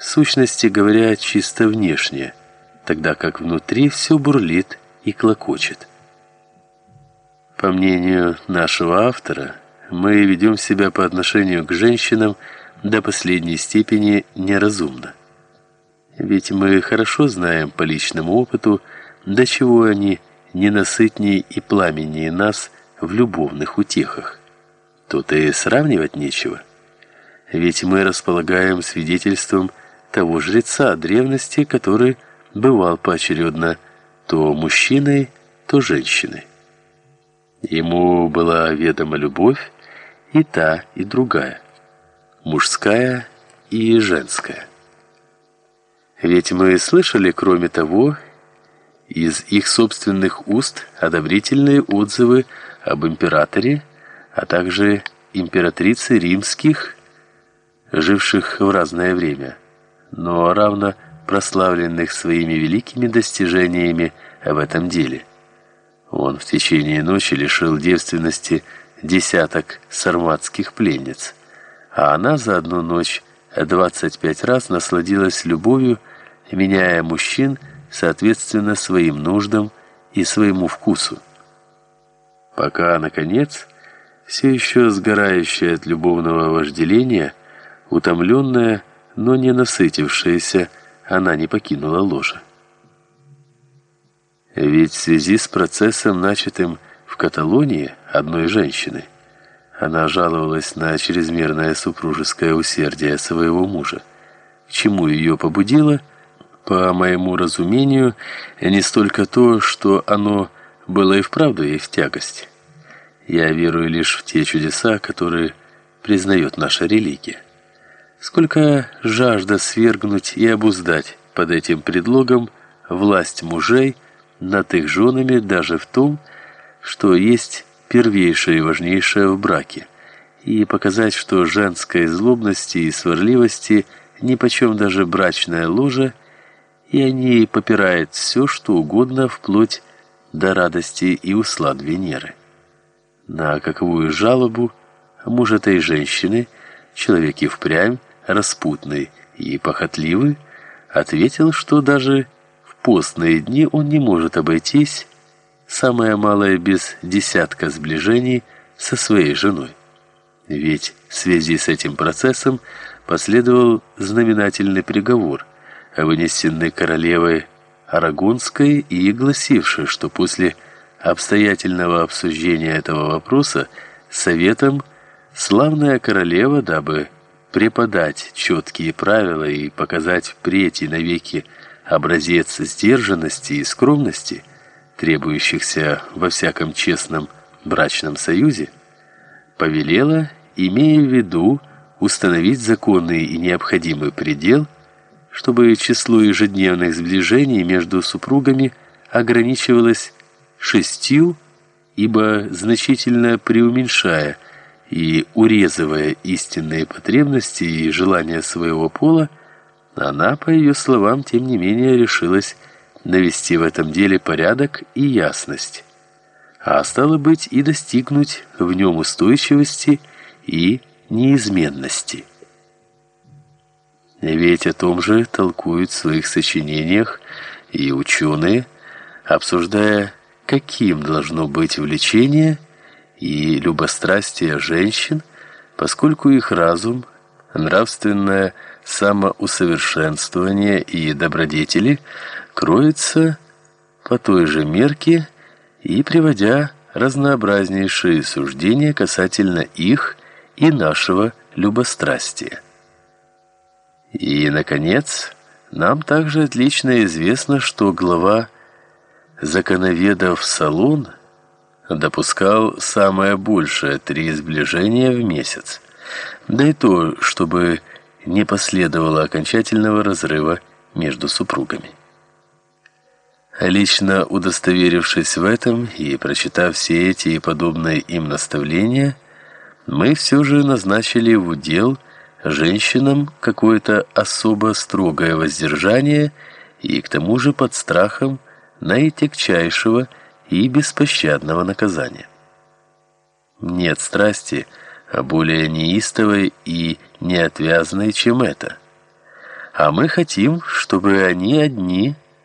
в сущности говоря, чисто внешне, тогда как внутри все бурлит и клокочет. По мнению нашего автора, мы ведем себя по отношению к женщинам до последней степени неразумно. Ведь мы хорошо знаем по личному опыту, до чего они ненасытнее и пламеннее нас в любовных утехах. Тут и сравнивать нечего. Ведь мы располагаем свидетельством того жреца древности, который бывал поочередно то мужчиной, то женщиной. Ему была ведома любовь и та, и другая, мужская и женская. Ведь мы слышали, кроме того, из их собственных уст одобрительные отзывы об императоре, а также императрице римских, живших в разное время, но равно прославленных своими великими достижениями в этом деле. Он в течение ночи лишил девственности десяток сарматских пленниц, а она за одну ночь 25 раз насладилась любовью, меняя мужчин соответственно своим нуждам и своему вкусу. Пока, наконец, все еще сгорающая от любовного вожделения, утомленная, но не насытившаяся, она не покинула ложе. Ведь в связи с процессом, начатым в Каталонии одной женщины, она жаловалась на чрезмерное супружеское усердие своего мужа, к чему ее побудило, по моему разумению, не столько то, что оно было и вправду ей в тягость. Я верую лишь в те чудеса, которые признает наша религия. Сколько жажда свергнуть и обуздать под этим предлогом власть мужей над их женами даже в том, что есть первейшее и важнейшее в браке, и показать, что женской злобности и сварливости нипочем даже брачная ложа, и они попирают все, что угодно, вплоть до радости и услад Венеры. На каковую жалобу муж этой женщины, человек и впрямь распутный и похотливый, ответил, что даже в постные дни он не может обойтись самое малое без десятка сближений со своей женой. Ведь в связи с этим процессом последовал знаменательный приговор, вынесенный королевой Арагонской и гласивший, что после обстоятельного обсуждения этого вопроса советом славная королева, дабы преподать четкие правила и показать впредь и навеки образец сдержанности и скромности, требующихся во всяком честном брачном союзе, повелела, имея в виду установить законный и необходимый предел, чтобы число ежедневных сближений между супругами ограничивалось шестью, ибо значительно преуменьшая и урезывая истинные потребности и желания своего пола, она, по ее словам, тем не менее решилась навести в этом деле порядок и ясность, а стало быть и достигнуть в нем устойчивости и неизменности. Ведь о том же толкуют в своих сочинениях и ученые, обсуждая, каким должно быть влечение – и любострастие женщин, поскольку их разум, нравственное самоусовершенствование и добродетели кроются по той же мерке и приводя разнообразнейшие суждения касательно их и нашего любострастия. И наконец, нам также отлично известно, что глава законоведов Салон допускал самое большее три сближения в месяц. Да и то, чтобы не последовало окончательного разрыва между супругами. Лично удостоверившись в этом и прочитав все эти и подобные им наставления, мы все же назначили в удел женщинам какое-то особо строгое воздержание и к тому же под страхом наитягчайшего и беспощадного наказания. Нет страсти более неистовой и неотвязной, чем это. А мы хотим, чтобы они одни